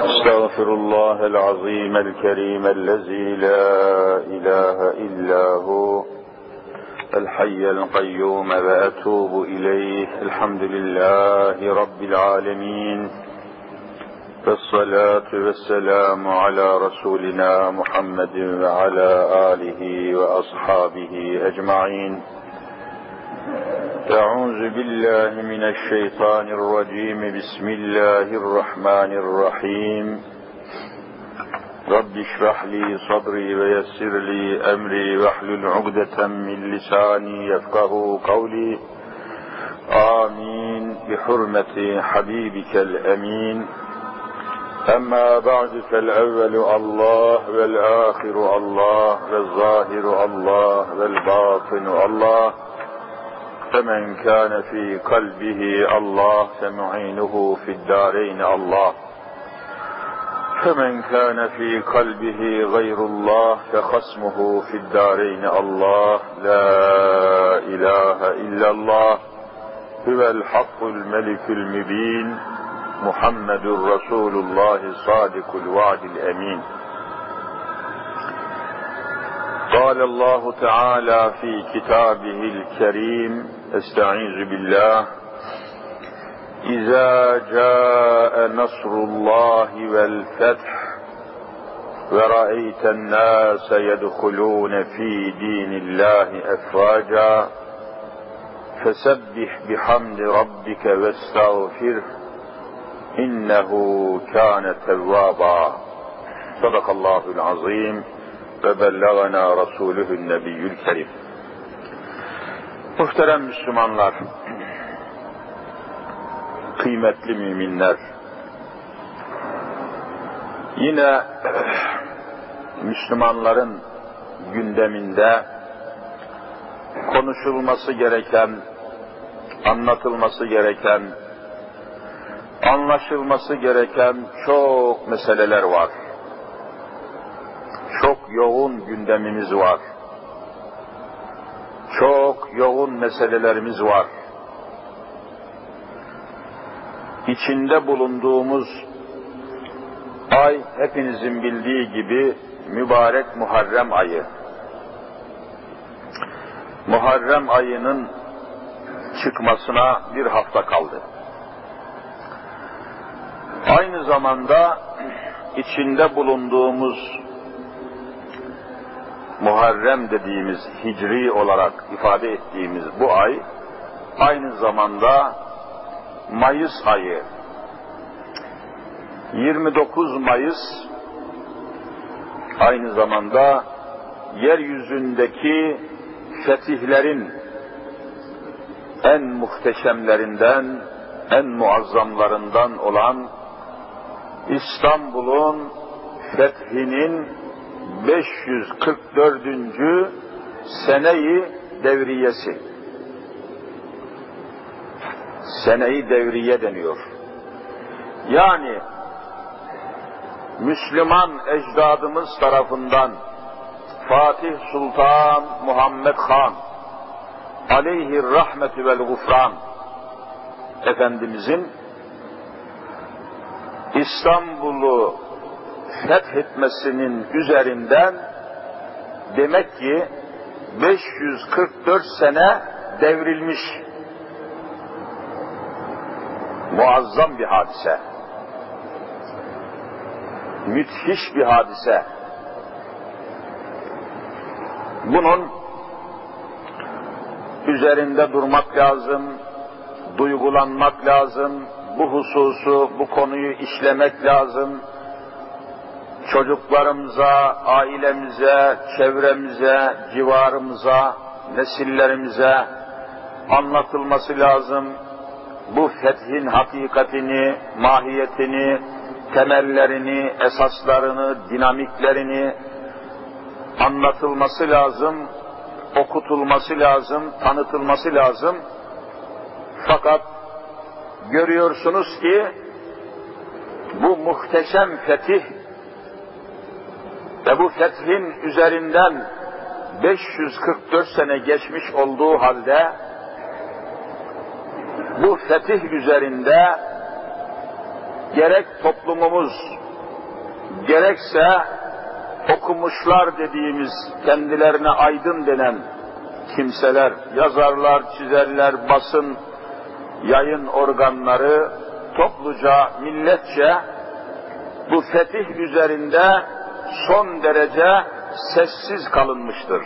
أستغفر الله العظيم الكريم الذي لا إله إلا هو الحي القيوم وأتوب إليه الحمد لله رب العالمين والصلاة والسلام على رسولنا محمد وعلى آله وأصحابه أجمعين. أعوذ بالله من الشيطان الرجيم. بسم الله الرحمن الرحيم. رب اشرح لي صدري ويسر لي أمري. واحلل عقدة من لساني يفقه قولي. آمين. بحرمة حبيبك الأمين. أما بعد فالأول الله والآخر الله والظاهر الله والباطن الله. فمن كان في قلبه الله فمعينه في الدارين الله. فمن كان في قلبه غير الله فخصمه في الدارين الله. لا إله إلا الله. هو الحق الملك المبين. محمد رسول الله صادق الوعد الأمين. قال الله تعالى في كتابه الكريم أستعيذ بالله إذا جاء نصر الله والفتح ورأيت الناس يدخلون في دين الله أفواجا فسبح بحمد ربك واستغفره إنه كان توابا صدق الله العظيم bellagana Resulühün Nebiyyül Kerim. Muhterem Müslümanlar, kıymetli müminler, yine Müslümanların gündeminde konuşulması gereken, anlatılması gereken, anlaşılması gereken çok meseleler var çok yoğun gündemimiz var. Yoğun meselelerimiz var. İçinde bulunduğumuz ay hepinizin bildiği gibi mübarek Muharrem ayı. Muharrem ayının çıkmasına bir hafta kaldı. Aynı zamanda içinde bulunduğumuz Muharrem dediğimiz hicri olarak ifade ettiğimiz bu ay aynı zamanda Mayıs ayı. 29 Mayıs aynı zamanda yeryüzündeki fetihlerin en muhteşemlerinden, en muazzamlarından olan İstanbul'un fethinin 544. seneyi devriyesi. Seneyi devriye deniyor. Yani Müslüman ecdadımız tarafından Fatih Sultan Muhammed Han aleyhi rahmetü vel gufran Efendimizin İstanbul'u fethetmesinin üzerinden demek ki 544 sene devrilmiş. Muazzam bir hadise. Müthiş bir hadise. Bunun üzerinde durmak lazım, duygulanmak lazım, bu hususu, bu konuyu işlemek lazım, çocuklarımıza, ailemize, çevremize, civarımıza, nesillerimize anlatılması lazım. Bu fethin hakikatini, mahiyetini, temellerini, esaslarını, dinamiklerini anlatılması lazım, okutulması lazım, tanıtılması lazım. Fakat görüyorsunuz ki bu muhteşem fetih ve bu fethin üzerinden 544 sene geçmiş olduğu halde bu fetih üzerinde gerek toplumumuz, gerekse okumuşlar dediğimiz kendilerine aydın denen kimseler, yazarlar, çizerler, basın, yayın organları topluca, milletçe bu fetih üzerinde son derece sessiz kalınmıştır.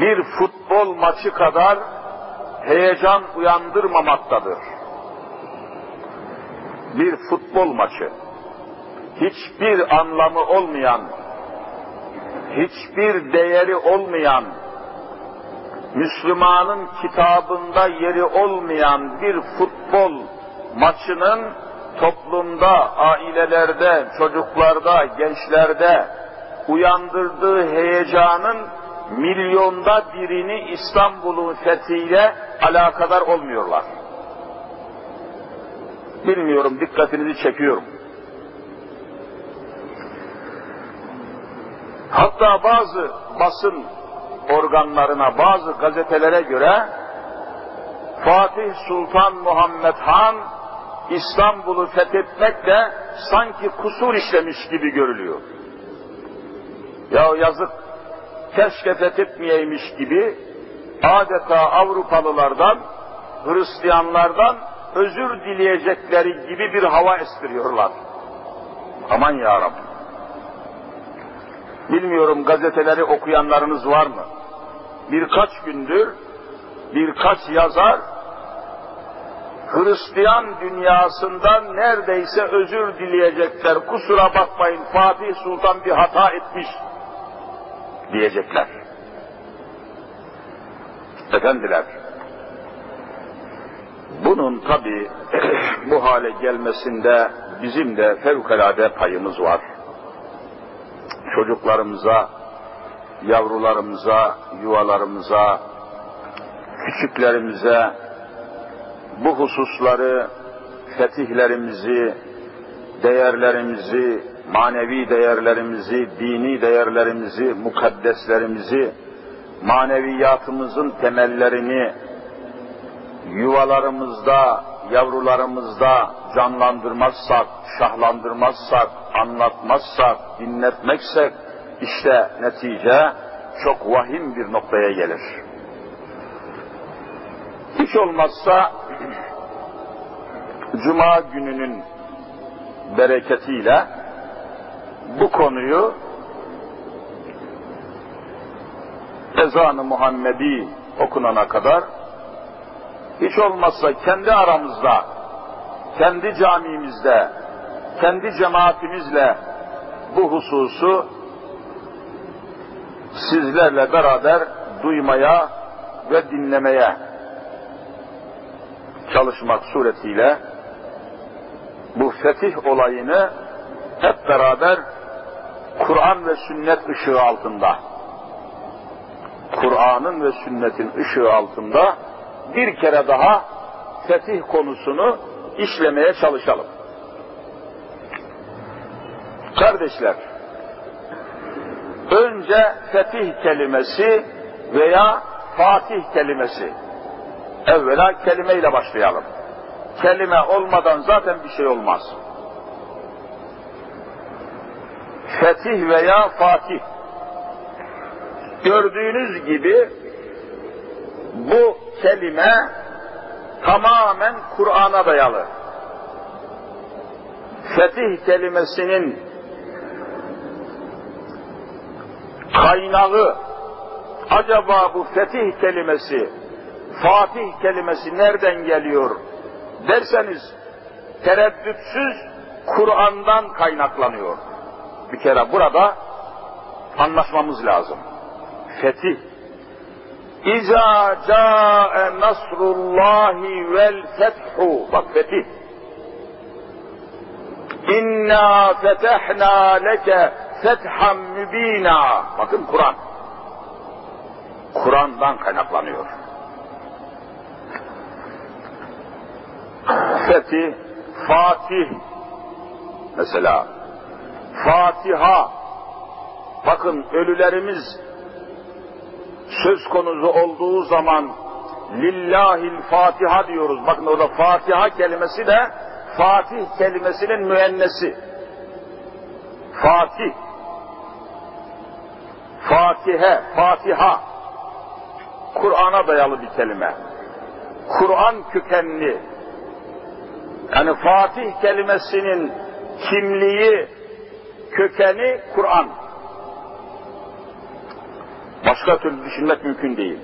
Bir futbol maçı kadar heyecan uyandırmamaktadır. Bir futbol maçı, hiçbir anlamı olmayan, hiçbir değeri olmayan, Müslümanın kitabında yeri olmayan bir futbol maçının toplumda, ailelerde, çocuklarda, gençlerde uyandırdığı heyecanın milyonda birini İstanbul'un fethiyle alakadar olmuyorlar. Bilmiyorum, dikkatinizi çekiyorum. Hatta bazı basın organlarına, bazı gazetelere göre Fatih Sultan Muhammed Han İstanbul'u fethetmekle sanki kusur işlemiş gibi görülüyor. Ya yazık, keşke fethetmeyeymiş gibi adeta Avrupalılardan, Hristiyanlardan özür dileyecekleri gibi bir hava estiriyorlar. Aman ya Rabbi. Bilmiyorum gazeteleri okuyanlarınız var mı? Birkaç gündür birkaç yazar Hristiyan dünyasından neredeyse özür dileyecekler. Kusura bakmayın Fatih Sultan bir hata etmiş diyecekler. Efendiler, bunun tabi bu hale gelmesinde bizim de fevkalade payımız var. Çocuklarımıza, yavrularımıza, yuvalarımıza, küçüklerimize bu hususları, fetihlerimizi, değerlerimizi, manevi değerlerimizi, dini değerlerimizi, mukaddeslerimizi, maneviyatımızın temellerini yuvalarımızda, yavrularımızda canlandırmazsak, şahlandırmazsak, anlatmazsak, dinletmeksek, işte netice çok vahim bir noktaya gelir. Hiç olmazsa Cuma gününün bereketiyle bu konuyu ezanı Muhammedi okunana kadar hiç olmazsa kendi aramızda, kendi camimizde, kendi cemaatimizle bu hususu sizlerle beraber duymaya ve dinlemeye çalışmak suretiyle bu fetih olayını hep beraber Kur'an ve sünnet ışığı altında Kur'an'ın ve sünnetin ışığı altında bir kere daha fetih konusunu işlemeye çalışalım. Kardeşler, önce fetih kelimesi veya fatih kelimesi. Evvela kelimeyle başlayalım. Kelime olmadan zaten bir şey olmaz. Fetih veya fatih. Gördüğünüz gibi bu kelime tamamen Kur'an'a dayalı. Fetih kelimesinin kaynağı acaba bu fetih kelimesi, Fatih kelimesi nereden geliyor derseniz tereddütsüz Kur'an'dan kaynaklanıyor. Bir kere burada anlaşmamız lazım. Fetih. İza ca'e nasrullahi vel fethu. Bak fetih. İnna fetehna leke fethan mübina. Bakın Kur'an. Kur'an'dan kaynaklanıyor. Fetih, Fatih mesela Fatiha bakın ölülerimiz söz konusu olduğu zaman lillahil Fatiha diyoruz. Bakın orada Fatiha kelimesi de Fatih kelimesinin müennesi. Fatih, Fatihe, Fatiha, Kur'an'a dayalı bir kelime. Kur'an kökenli. Yani Fatih kelimesinin kimliği, kökeni Kur'an. Başka türlü düşünmek mümkün değil.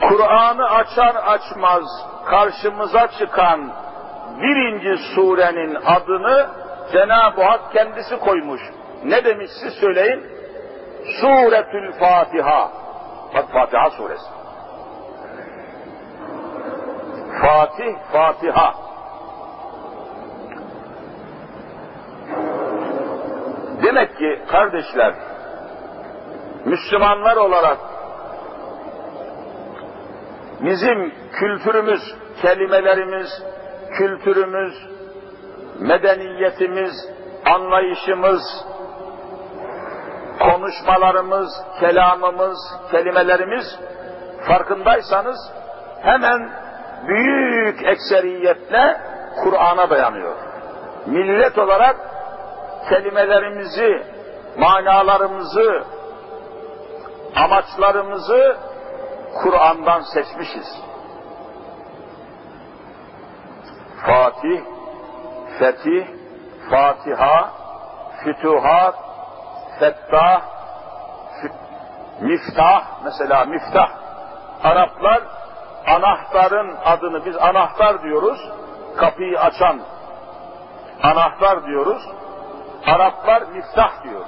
Kur'an'ı açar açmaz karşımıza çıkan birinci surenin adını Cenab-ı Hak kendisi koymuş. Ne demiş siz söyleyin? Suretül Fatiha. Bak Fatiha suresi. Fatih, Fatiha. Demek ki kardeşler, Müslümanlar olarak bizim kültürümüz, kelimelerimiz, kültürümüz, medeniyetimiz, anlayışımız, konuşmalarımız, kelamımız, kelimelerimiz farkındaysanız hemen büyük ekseriyetle Kur'an'a dayanıyor. Millet olarak kelimelerimizi, manalarımızı, amaçlarımızı Kur'an'dan seçmişiz. Fatih, Fetih, Fatiha, Fütuhat, Fettah, Miftah, mesela Miftah. Araplar anahtarın adını biz anahtar diyoruz, kapıyı açan anahtar diyoruz. Araplar miftah diyor.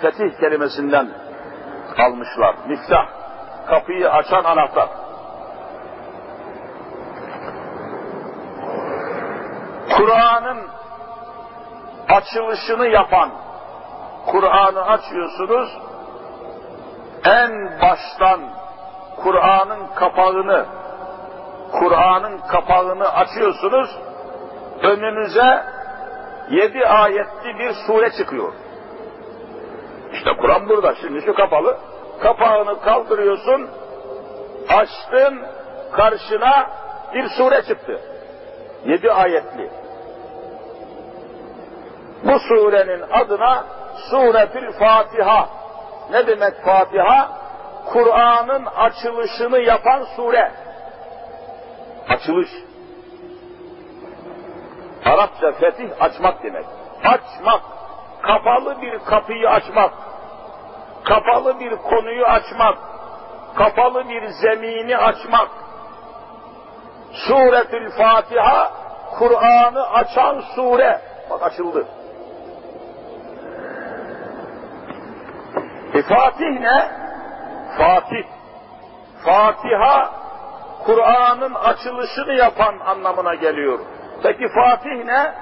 Fetih kelimesinden almışlar. Miftah, kapıyı açan anahtar. Kur'an'ın açılışını yapan, Kur'an'ı açıyorsunuz, en baştan Kur'an'ın kapağını, Kur'an'ın kapağını açıyorsunuz, önünüze yedi ayetli bir sure çıkıyor. İşte Kur'an burada, şimdi şu kapalı, kapağını kaldırıyorsun, açtın, karşına bir sure çıktı. Yedi ayetli. Bu surenin adına Suretül Fatiha. Ne demek Fatiha? Kur'an'ın açılışını yapan sure. Açılış. Arapça fetih açmak demek. Açmak. Kapalı bir kapıyı açmak. Kapalı bir konuyu açmak. Kapalı bir zemini açmak. Suretül Fatiha Kur'an'ı açan sure. Bak açıldı. E Fatih ne? Fatih. Fatiha Kur'an'ın açılışını yapan anlamına geliyor. Peki Fatih ne?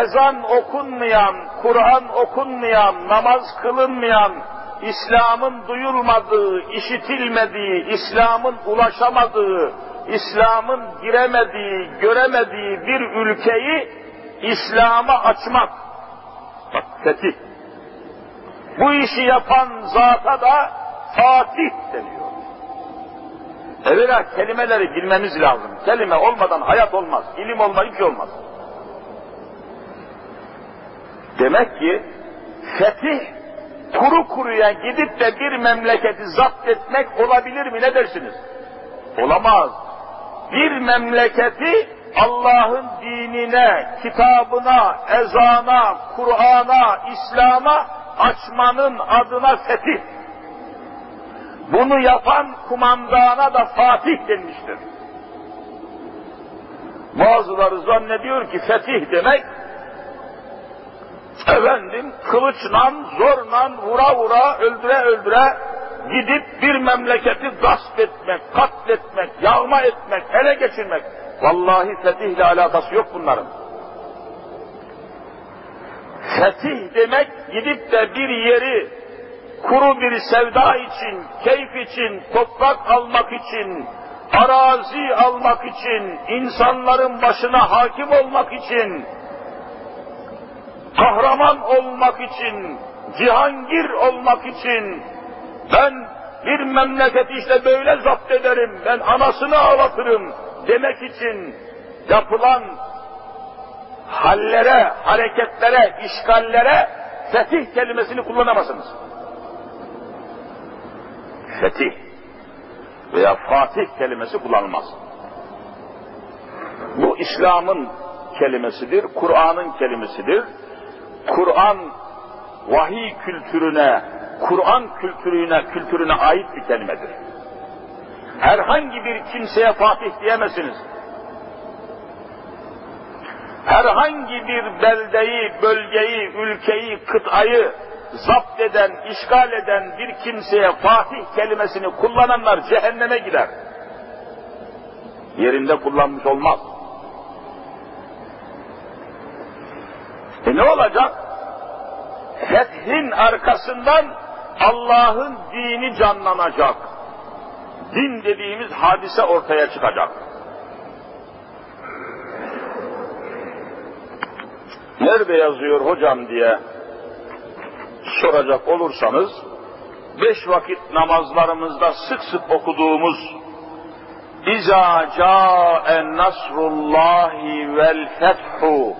Ezan okunmayan, Kur'an okunmayan, namaz kılınmayan, İslam'ın duyulmadığı, işitilmediği, İslam'ın ulaşamadığı, İslam'ın giremediği, göremediği bir ülkeyi İslam'a açmak. Bak fetih. Bu işi yapan zata da Fatih deniyor. Evvela kelimeleri bilmemiz lazım. Kelime olmadan hayat olmaz. ilim olmayıp şey olmaz. Demek ki fetih kuru kuruya gidip de bir memleketi zapt etmek olabilir mi ne dersiniz? Olamaz. Bir memleketi Allah'ın dinine, kitabına, ezana, Kur'an'a, İslam'a açmanın adına fetih. Bunu yapan kumandana da Fatih denmiştir. Bazıları zannediyor ki fetih demek efendim kılıçla, zorla, vura vura, öldüre öldüre gidip bir memleketi gasp etmek, katletmek, yağma etmek, ele geçirmek. Vallahi fetihle alakası yok bunların. Fetih demek gidip de bir yeri kuru bir sevda için, keyif için, toprak almak için, arazi almak için, insanların başına hakim olmak için, kahraman olmak için, cihangir olmak için, ben bir memleketi işte böyle zapt ederim, ben anasını ağlatırım demek için yapılan hallere, hareketlere, işgallere fetih kelimesini kullanamazsınız. Fetih veya Fatih kelimesi kullanılmaz. Bu İslam'ın kelimesidir, Kur'an'ın kelimesidir. Kur'an vahiy kültürüne, Kur'an kültürüne, kültürüne ait bir kelimedir. Herhangi bir kimseye Fatih diyemezsiniz. Herhangi bir beldeyi, bölgeyi, ülkeyi, kıtayı zapt eden, işgal eden bir kimseye Fatih kelimesini kullananlar cehenneme gider. Yerinde kullanmış olmaz. E ne olacak? Fethin arkasından Allah'ın dini canlanacak. Din dediğimiz hadise ortaya çıkacak. Nerede yazıyor hocam diye soracak olursanız, beş vakit namazlarımızda sık sık okuduğumuz İza ca'en nasrullahi vel fethu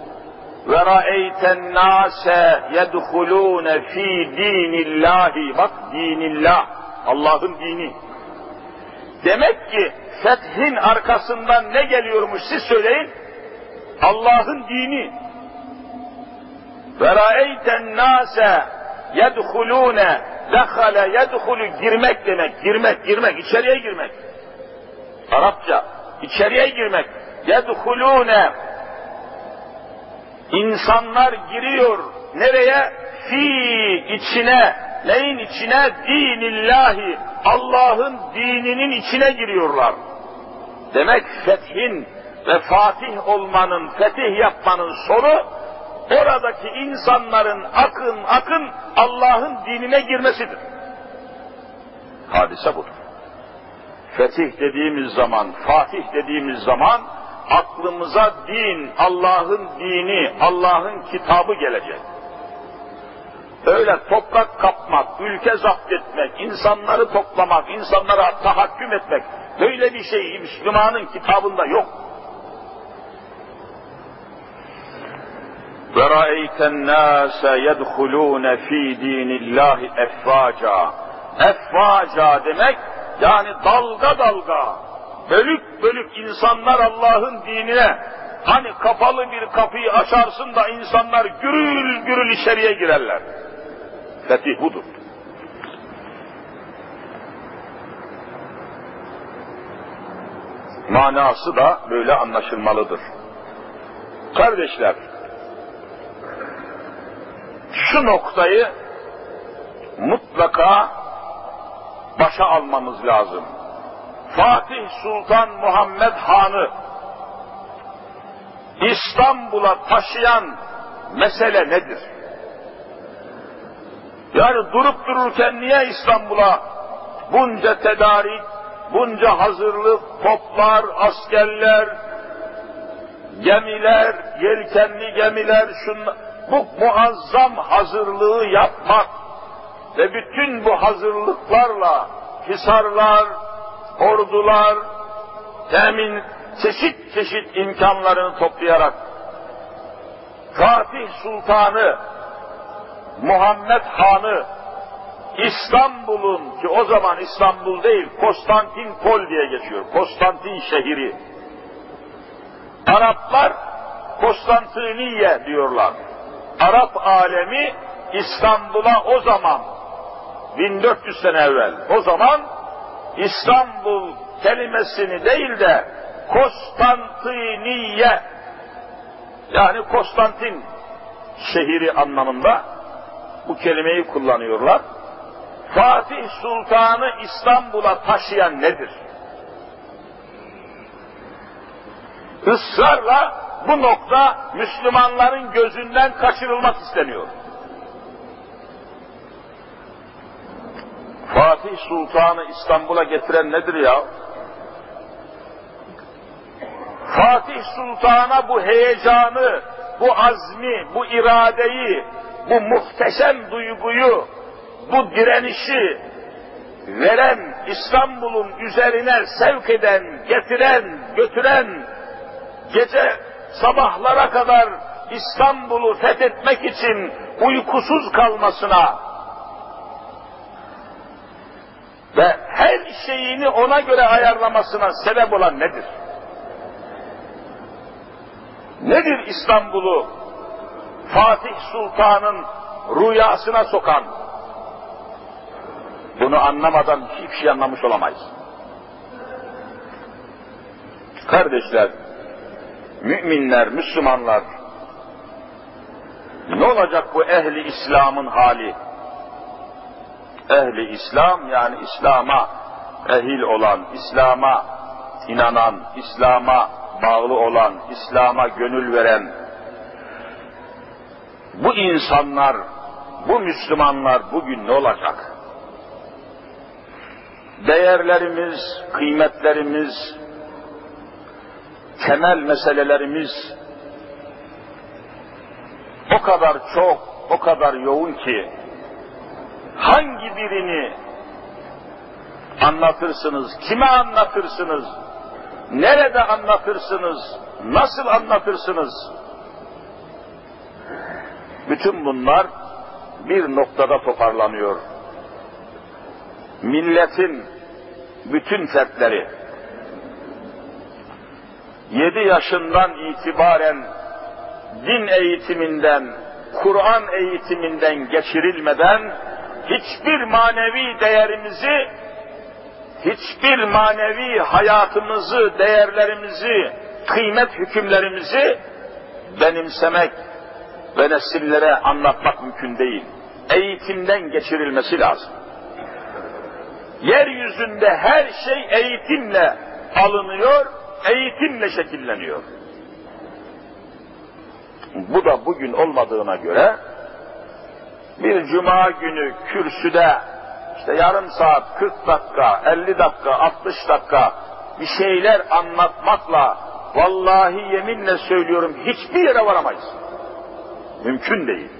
ve ra'eyten nase yedhulûne fî dinillahi bak dinillah Allah'ın dini. Demek ki fethin arkasından ne geliyormuş siz söyleyin. Allah'ın dini. Ve ra'eyten nase yedhulûne dehale yedhulü girmek demek girmek girmek içeriye girmek Arapça içeriye girmek yedhulûne İnsanlar giriyor. Nereye? Fi içine. Neyin içine? Dinillahi. Allah'ın dininin içine giriyorlar. Demek fethin ve fatih olmanın, fetih yapmanın sonu oradaki insanların akın akın Allah'ın dinine girmesidir. Hadise budur. Fetih dediğimiz zaman, fatih dediğimiz zaman aklımıza din, Allah'ın dini, Allah'ın kitabı gelecek. Öyle toprak kapmak, ülke zapt etmek, insanları toplamak, insanlara tahakküm etmek, böyle bir şey Müslümanın kitabında yok. وَرَأَيْتَ النَّاسَ يَدْخُلُونَ ف۪ي د۪ينِ اللّٰهِ اَفْوَاجًا Efvaca demek yani dalga dalga, bölük bölük insanlar Allah'ın dinine, hani kapalı bir kapıyı açarsın da insanlar gürül gürül içeriye girerler. Fetih budur. Manası da böyle anlaşılmalıdır. Kardeşler, şu noktayı mutlaka başa almamız lazım. Fatih Sultan Muhammed Han'ı İstanbul'a taşıyan mesele nedir? Yani durup dururken niye İstanbul'a bunca tedarik, bunca hazırlık, toplar, askerler, gemiler, yelkenli gemiler, şunlar, bu muazzam hazırlığı yapmak ve bütün bu hazırlıklarla hisarlar, ordular, temin çeşit çeşit imkanlarını toplayarak Fatih Sultanı Muhammed Han'ı İstanbul'un ki o zaman İstanbul değil Konstantinpol diye geçiyor. Konstantin şehri. Araplar Konstantiniye diyorlar. Arap alemi İstanbul'a o zaman 1400 sene evvel o zaman İstanbul kelimesini değil de Konstantiniye yani Konstantin şehri anlamında bu kelimeyi kullanıyorlar. Fatih Sultan'ı İstanbul'a taşıyan nedir? Israrla bu nokta Müslümanların gözünden kaçırılmak isteniyor. Fatih Sultan'ı İstanbul'a getiren nedir ya? Fatih Sultan'a bu heyecanı, bu azmi, bu iradeyi, bu muhteşem duyguyu, bu direnişi veren, İstanbul'un üzerine sevk eden, getiren, götüren, gece sabahlara kadar İstanbul'u fethetmek için uykusuz kalmasına ve her şeyini ona göre ayarlamasına sebep olan nedir? Nedir İstanbul'u Fatih Sultan'ın rüyasına sokan? Bunu anlamadan hiçbir şey anlamış olamayız. Kardeşler, müminler, Müslümanlar, ne olacak bu ehli İslam'ın hali? Ehli İslam yani İslam'a ehil olan, İslam'a inanan, İslam'a bağlı olan, İslam'a gönül veren bu insanlar, bu Müslümanlar bugün ne olacak? Değerlerimiz, kıymetlerimiz, temel meselelerimiz o kadar çok, o kadar yoğun ki hangi birini anlatırsınız, kime anlatırsınız, nerede anlatırsınız, nasıl anlatırsınız? Bütün bunlar bir noktada toparlanıyor. Milletin bütün fertleri, yedi yaşından itibaren din eğitiminden, Kur'an eğitiminden geçirilmeden hiçbir manevi değerimizi, hiçbir manevi hayatımızı, değerlerimizi, kıymet hükümlerimizi benimsemek ve nesillere anlatmak mümkün değil. Eğitimden geçirilmesi lazım. Yeryüzünde her şey eğitimle alınıyor, eğitimle şekilleniyor. Bu da bugün olmadığına göre bir cuma günü kürsüde işte yarım saat, 40 dakika, 50 dakika, 60 dakika bir şeyler anlatmakla vallahi yeminle söylüyorum hiçbir yere varamayız. Mümkün değil.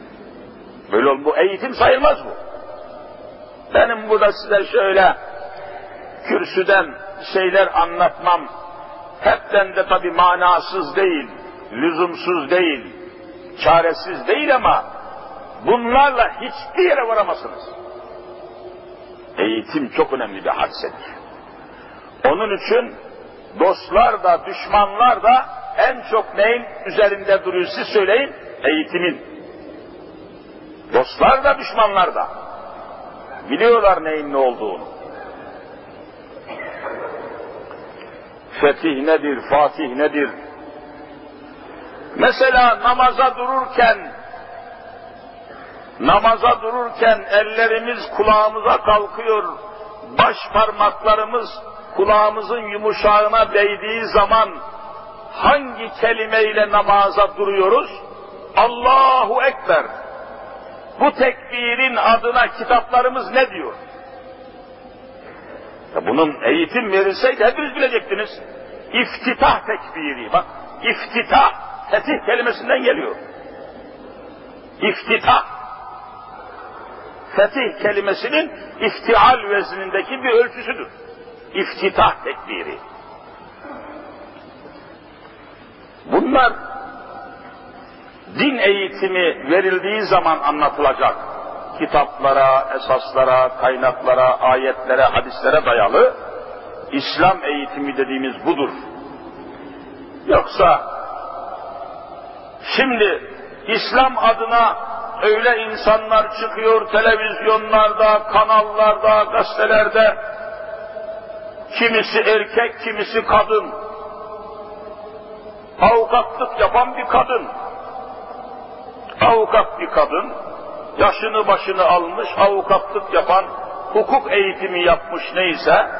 Böyle ol, bu eğitim sayılmaz bu. Benim burada size şöyle kürsüden şeyler anlatmam hepten de tabi manasız değil, lüzumsuz değil, çaresiz değil ama bunlarla hiçbir yere varamazsınız. Eğitim çok önemli bir hadisedir. Onun için dostlar da düşmanlar da en çok neyin üzerinde duruyor siz söyleyin? Eğitimin. Dostlar da düşmanlar da. Biliyorlar neyin ne olduğunu. Fetih nedir, Fatih nedir? Mesela namaza dururken namaza dururken ellerimiz kulağımıza kalkıyor, baş parmaklarımız kulağımızın yumuşağına değdiği zaman hangi kelimeyle namaza duruyoruz? Allahu Ekber. Bu tekbirin adına kitaplarımız ne diyor? Ya bunun eğitim verilseydi hepiniz bilecektiniz. İftitah tekbiri. Bak iftitah fetih kelimesinden geliyor. İftitah fetih kelimesinin iftial veznindeki bir ölçüsüdür. İftitah tekbiri. Bunlar din eğitimi verildiği zaman anlatılacak kitaplara, esaslara, kaynaklara, ayetlere, hadislere dayalı İslam eğitimi dediğimiz budur. Yoksa şimdi İslam adına öyle insanlar çıkıyor televizyonlarda, kanallarda, gazetelerde, kimisi erkek, kimisi kadın, avukatlık yapan bir kadın, avukat bir kadın, yaşını başını almış, avukatlık yapan, hukuk eğitimi yapmış neyse,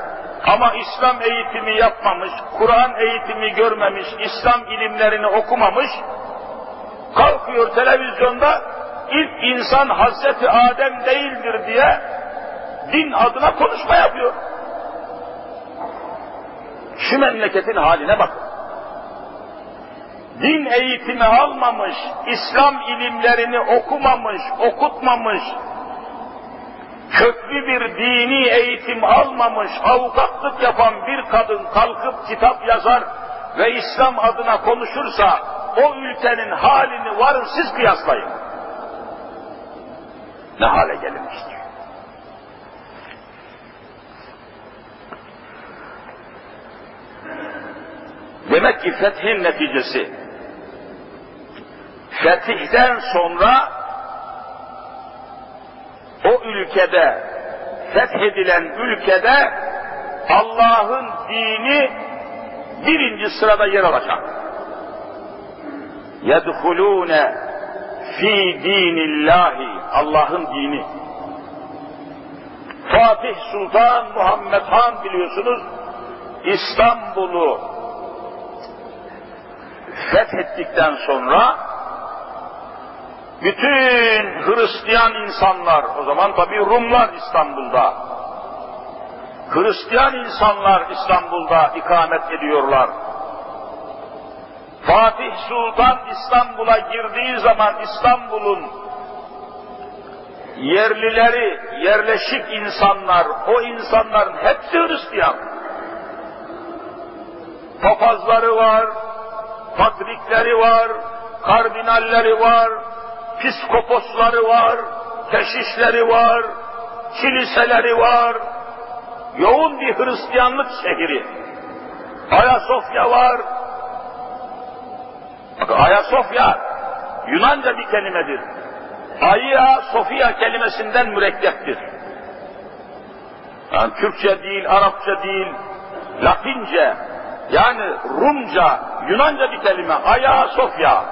ama İslam eğitimi yapmamış, Kur'an eğitimi görmemiş, İslam ilimlerini okumamış, kalkıyor televizyonda ilk insan Hazreti Adem değildir diye din adına konuşma yapıyor. Şu memleketin haline bak. Din eğitimi almamış, İslam ilimlerini okumamış, okutmamış, köklü bir dini eğitim almamış, avukatlık yapan bir kadın kalkıp kitap yazar ve İslam adına konuşursa o ülkenin halini varın siz kıyaslayın. Ne hale gelinmiştir. Demek ki fethin neticesi, fetihten sonra o ülkede, fethedilen ülkede Allah'ın dini birinci sırada yer alacak. يَدْخُلُونَ fi dinillahi Allah'ın dini. Fatih Sultan Muhammed Han biliyorsunuz İstanbul'u fethettikten sonra bütün Hristiyan insanlar, o zaman tabi Rumlar İstanbul'da, Hristiyan insanlar İstanbul'da ikamet ediyorlar. Fatih Sultan İstanbul'a girdiği zaman İstanbul'un yerlileri, yerleşik insanlar, o insanların hepsi Hristiyan. Papazları var, patrikleri var, kardinalleri var, piskoposları var, keşişleri var, kiliseleri var. Yoğun bir Hristiyanlık şehri. Ayasofya var. Ayasofya Yunanca bir kelimedir. Ayya Sofya kelimesinden mürekkeptir. Yani Türkçe değil, Arapça değil, Latince, yani Rumca, Yunanca bir kelime. Aya Sofya.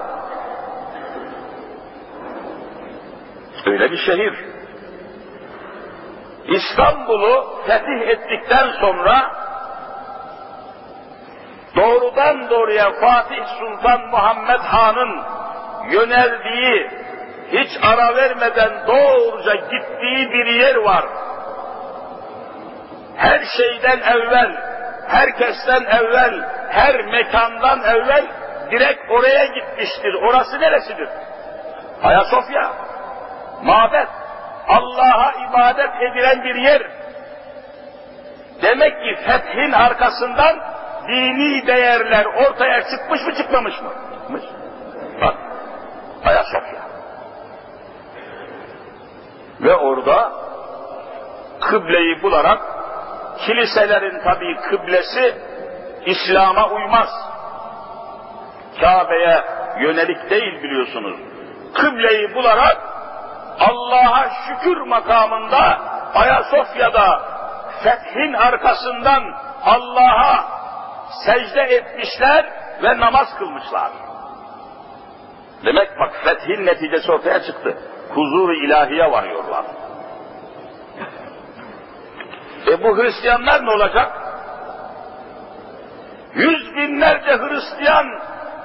Öyle bir şehir. İstanbul'u fetih ettikten sonra doğrudan doğruya Fatih Sultan Muhammed Han'ın yöneldiği, hiç ara vermeden doğruca gittiği bir yer var. Her şeyden evvel, herkesten evvel, her mekandan evvel direkt oraya gitmiştir. Orası neresidir? Ayasofya. Mabet. Allah'a ibadet edilen bir yer. Demek ki fethin arkasından dini değerler ortaya çıkmış mı çıkmamış mı? Çıkmış. Bak. Ayasofya. Ve orada kıbleyi bularak kiliselerin tabi kıblesi İslam'a uymaz. Kabe'ye yönelik değil biliyorsunuz. Kıbleyi bularak Allah'a şükür makamında Ayasofya'da fethin arkasından Allah'a secde etmişler ve namaz kılmışlar. Demek bak fethin neticesi ortaya çıktı. Huzur-u ilahiye varıyorlar. E bu Hristiyanlar ne olacak? Yüz binlerce Hristiyan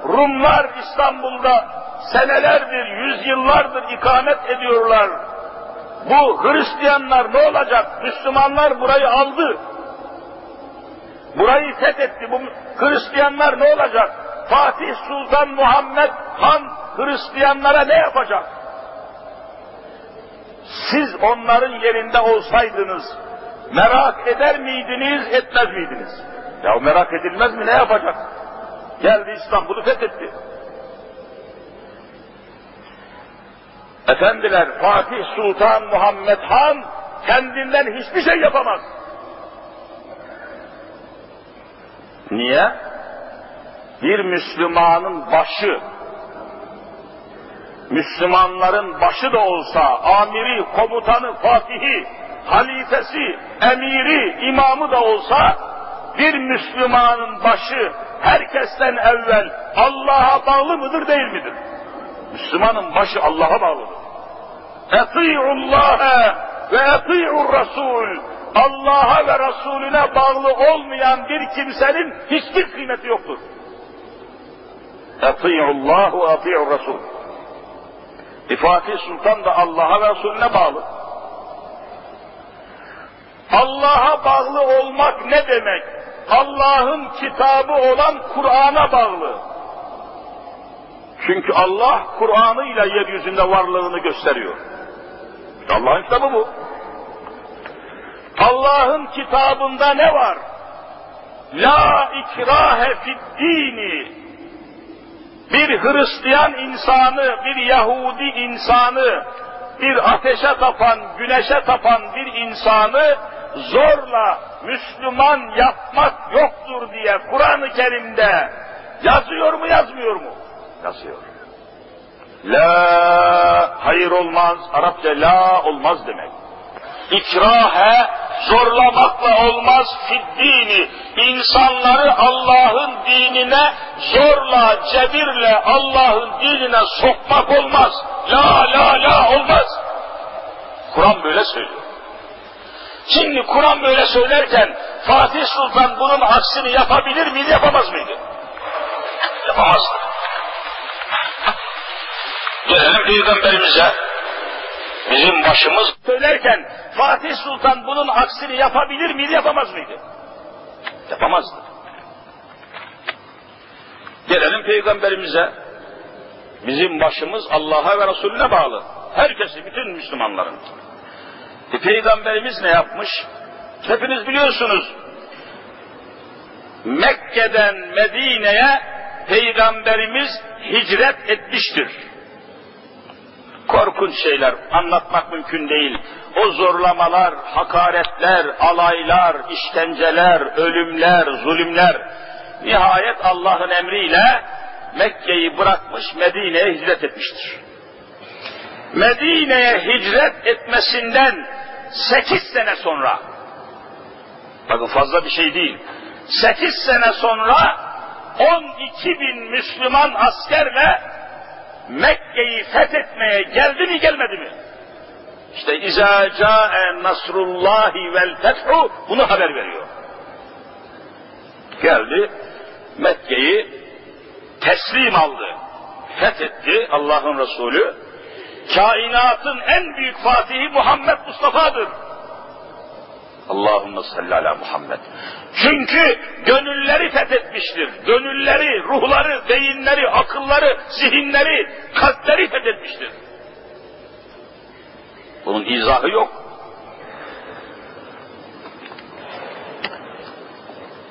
Rumlar İstanbul'da senelerdir, yüzyıllardır ikamet ediyorlar. Bu Hristiyanlar ne olacak? Müslümanlar burayı aldı. Burayı fethetti. Bu Hristiyanlar ne olacak? Fatih Sultan Muhammed Han Hristiyanlara ne yapacak? Siz onların yerinde olsaydınız merak eder miydiniz, etmez miydiniz? Ya merak edilmez mi? Ne yapacak? Geldi İstanbul'u fethetti. Efendiler Fatih Sultan Muhammed Han kendinden hiçbir şey yapamaz. Niye? Bir Müslümanın başı, Müslümanların başı da olsa, amiri, komutanı, fatihi, halifesi, emiri, imamı da olsa, bir Müslümanın başı herkesten evvel Allah'a bağlı mıdır değil midir? Müslümanın başı Allah'a bağlıdır. Eti'ullâhe ve eti'ur Rasul. Allah'a ve Resulüne bağlı olmayan bir kimsenin hiçbir kıymeti yoktur. Eti'ullah ve eti'ur Rasul. E Sultan da Allah'a ve Resulüne bağlı. Allah'a bağlı olmak ne demek? Allah'ın kitabı olan Kur'an'a bağlı. Çünkü Allah Kur'an'ıyla yeryüzünde varlığını gösteriyor. Allah'ın kitabı bu. Allah'ın kitabında ne var? La ikrahe fid dini. bir Hristiyan insanı, bir Yahudi insanı, bir ateşe tapan, güneşe tapan bir insanı zorla Müslüman yapmak yoktur diye Kur'an-ı Kerim'de yazıyor mu yazmıyor mu? Yazıyor. La hayır olmaz, Arapça la olmaz demek. İkrahe zorlamakla olmaz fiddini. İnsanları Allah'ın dinine zorla, cebirle Allah'ın dinine sokmak olmaz. La la la olmaz. Kur'an böyle söylüyor. Şimdi Kur'an böyle söylerken Fatih Sultan bunun aksini yapabilir miydi, yapamaz mıydı? Yapamazdı. Gelelim Peygamberimize. Bizim başımız söylerken Fatih Sultan bunun aksini yapabilir miydi, yapamaz mıydı? Yapamazdı. Gelelim Peygamberimize. Bizim başımız Allah'a ve Resulüne bağlı. Herkesi, bütün Müslümanların. E, Peygamberimiz ne yapmış? Hepiniz biliyorsunuz. Mekke'den Medine'ye Peygamberimiz hicret etmiştir. Korkunç şeyler anlatmak mümkün değil. O zorlamalar, hakaretler, alaylar, işkenceler, ölümler, zulümler. Nihayet Allah'ın emriyle Mekke'yi bırakmış Medine'ye hicret etmiştir. Medine'ye hicret etmesinden sekiz sene sonra, bakın fazla bir şey değil, sekiz sene sonra 12 bin Müslüman askerle Mekke'yi fethetmeye geldi mi gelmedi mi? İşte izâ câe nasrullahi vel fethu bunu haber veriyor. Geldi, Mekke'yi teslim aldı. Fethetti Allah'ın Resulü. Kainatın en büyük fatihi Muhammed Mustafa'dır. Allahümme salli ala Muhammed. Çünkü gönülleri fethetmiştir. Gönülleri, ruhları, beyinleri, akılları, zihinleri, kalpleri fethetmiştir. Bunun izahı yok.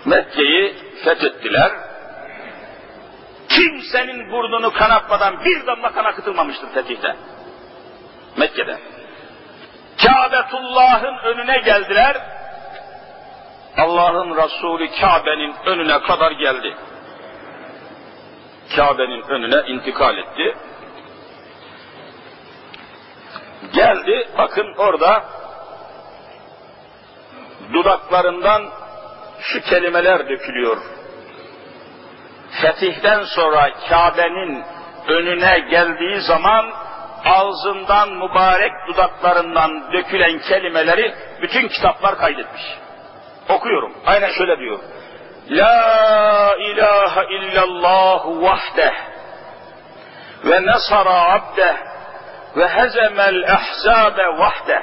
Mekke'yi fethettiler. Kimsenin burnunu kanatmadan bir damla kan akıtılmamıştır fetihte. Mekke'de. Kabetullah'ın önüne geldiler. Allah'ın Resulü Kabe'nin önüne kadar geldi. Kabe'nin önüne intikal etti. Geldi, bakın orada dudaklarından şu kelimeler dökülüyor. Fetihten sonra Kabe'nin önüne geldiği zaman ağzından mübarek dudaklarından dökülen kelimeleri bütün kitaplar kaydetmiş. Okuyorum. Aynen şöyle diyor. La ilahe illallah vahdeh ve nasara abdeh ve hezemel ahzabe vahdeh.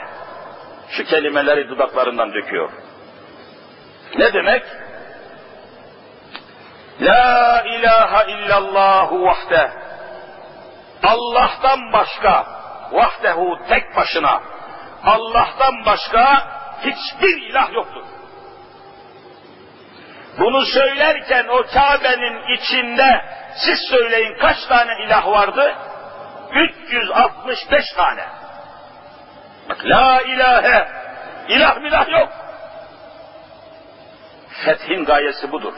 Şu kelimeleri dudaklarından döküyor. Ne demek? La ilahe illallah vahdeh. Allah'tan başka, vahdehu tek başına, Allah'tan başka hiçbir ilah yoktur. Bunu söylerken o Kabe'nin içinde siz söyleyin kaç tane ilah vardı? 365 tane. Bak la ilahe, ilah milah yok. Fethin gayesi budur.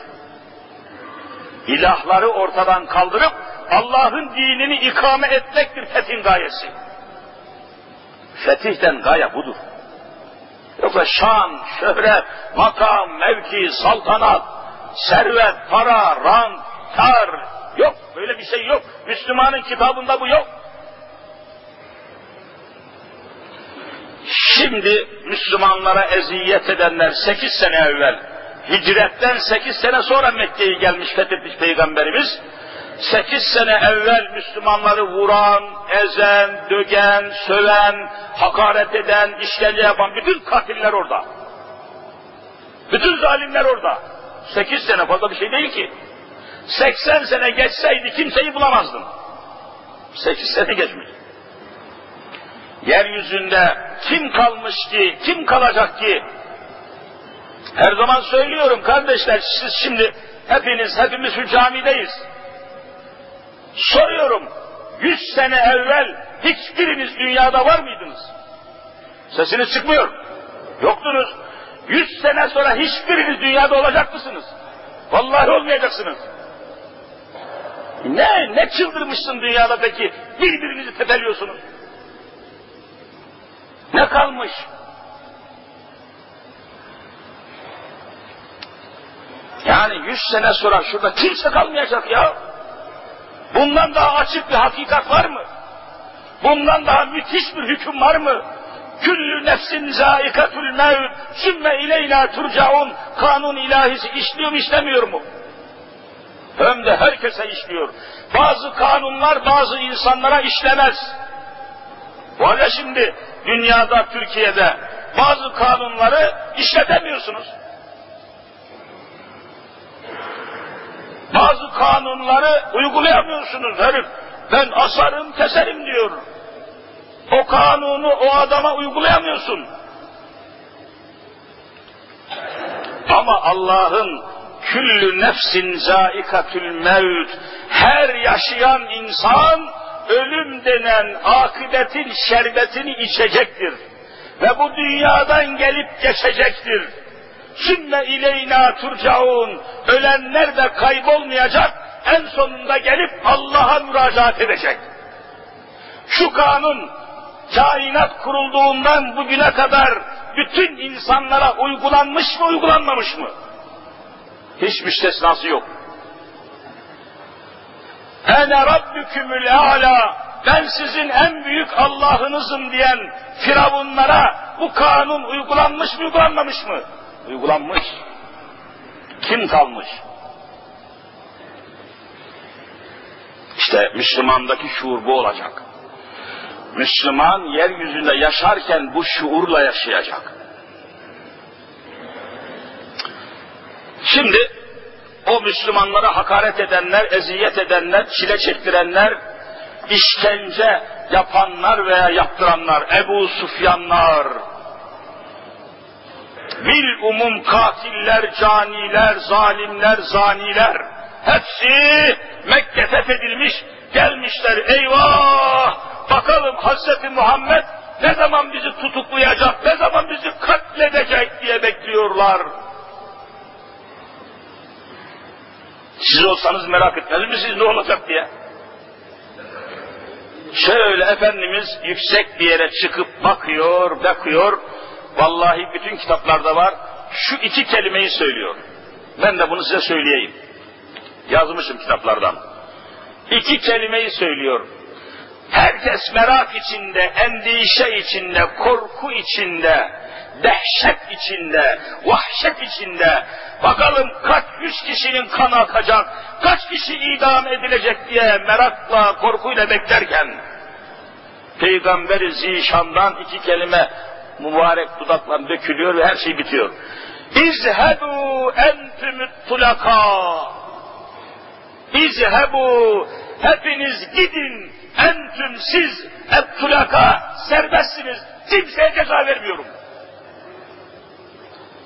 İlahları ortadan kaldırıp Allah'ın dinini ikame etmektir fethin gayesi. Fetihten gaye budur. Yoksa şan, şöhret, makam, mevki, saltanat, servet, para, rant, kar, yok. Böyle bir şey yok. Müslümanın kitabında bu yok. Şimdi Müslümanlara eziyet edenler sekiz sene evvel, hicretten sekiz sene sonra Mekke'yi gelmiş fethetmiş Peygamberimiz, sekiz sene evvel Müslümanları vuran, ezen, dögen, söven, hakaret eden, işkence yapan bütün katiller orada. Bütün zalimler orada. Sekiz sene fazla bir şey değil ki. Seksen sene geçseydi kimseyi bulamazdın. Sekiz sene geçmiş. Yeryüzünde kim kalmış ki, kim kalacak ki? Her zaman söylüyorum kardeşler, siz şimdi hepiniz, hepimiz şu camideyiz. Soruyorum, yüz sene evvel hiçbiriniz dünyada var mıydınız? Sesiniz çıkmıyor. Yoktunuz. Yüz sene sonra hiçbiriniz dünyada olacak mısınız? Vallahi olmayacaksınız. Ne, ne çıldırmışsın dünyada peki? Birbirinizi tepeliyorsunuz. Ne kalmış? Yani yüz sene sonra şurada kimse kalmayacak ya. Bundan daha açık bir hakikat var mı? Bundan daha müthiş bir hüküm var mı? Küllü nefsin zaikatul mevt, sümme ileyna turcaun, kanun ilahisi işliyor mu işlemiyor mu? Hem de herkese işliyor. Bazı kanunlar bazı insanlara işlemez. Valla şimdi dünyada, Türkiye'de bazı kanunları işletemiyorsunuz. Bazı kanunları uygulayamıyorsunuz herif. Ben asarım, keserim diyor. O kanunu o adama uygulayamıyorsun. Ama Allah'ın küllü nefsin zaikatül mevt her yaşayan insan ölüm denen akıbetin şerbetini içecektir. Ve bu dünyadan gelip geçecektir. Sümme ileyna turcaun. Ölenler de kaybolmayacak. En sonunda gelip Allah'a müracaat edecek. Şu kanun kainat kurulduğundan bugüne kadar bütün insanlara uygulanmış mı uygulanmamış mı? Hiç müstesnası yok. Ene rabbükümül a'la ben sizin en büyük Allah'ınızım diyen firavunlara bu kanun uygulanmış mı uygulanmamış mı? Uygulanmış. Kim kalmış? İşte Müslümandaki şuur bu olacak. Müslüman yeryüzünde yaşarken bu şuurla yaşayacak. Şimdi o Müslümanlara hakaret edenler, eziyet edenler, çile çektirenler, işkence yapanlar veya yaptıranlar, Ebu Sufyanlar, bil umum katiller, caniler, zalimler, zaniler, hepsi Mekke fethedilmiş, gelmişler, eyvah! Bakalım Hazreti Muhammed ne zaman bizi tutuklayacak, ne zaman bizi katledecek diye bekliyorlar. Siz olsanız merak etmez misiniz ne olacak diye? Şöyle Efendimiz yüksek bir yere çıkıp bakıyor, bakıyor. Vallahi bütün kitaplarda var. Şu iki kelimeyi söylüyor. Ben de bunu size söyleyeyim. Yazmışım kitaplardan. İki kelimeyi söylüyor. Herkes merak içinde, endişe içinde, korku içinde, dehşet içinde, vahşet içinde, bakalım kaç yüz kişinin kanı akacak, kaç kişi idam edilecek diye merakla, korkuyla beklerken, Peygamberi Zişan'dan iki kelime mübarek dudaklar dökülüyor ve her şey bitiyor. İzhebu entümüt tulaka. İzhebu hepiniz gidin entüm siz et tulaka serbestsiniz. Kimseye ceza vermiyorum.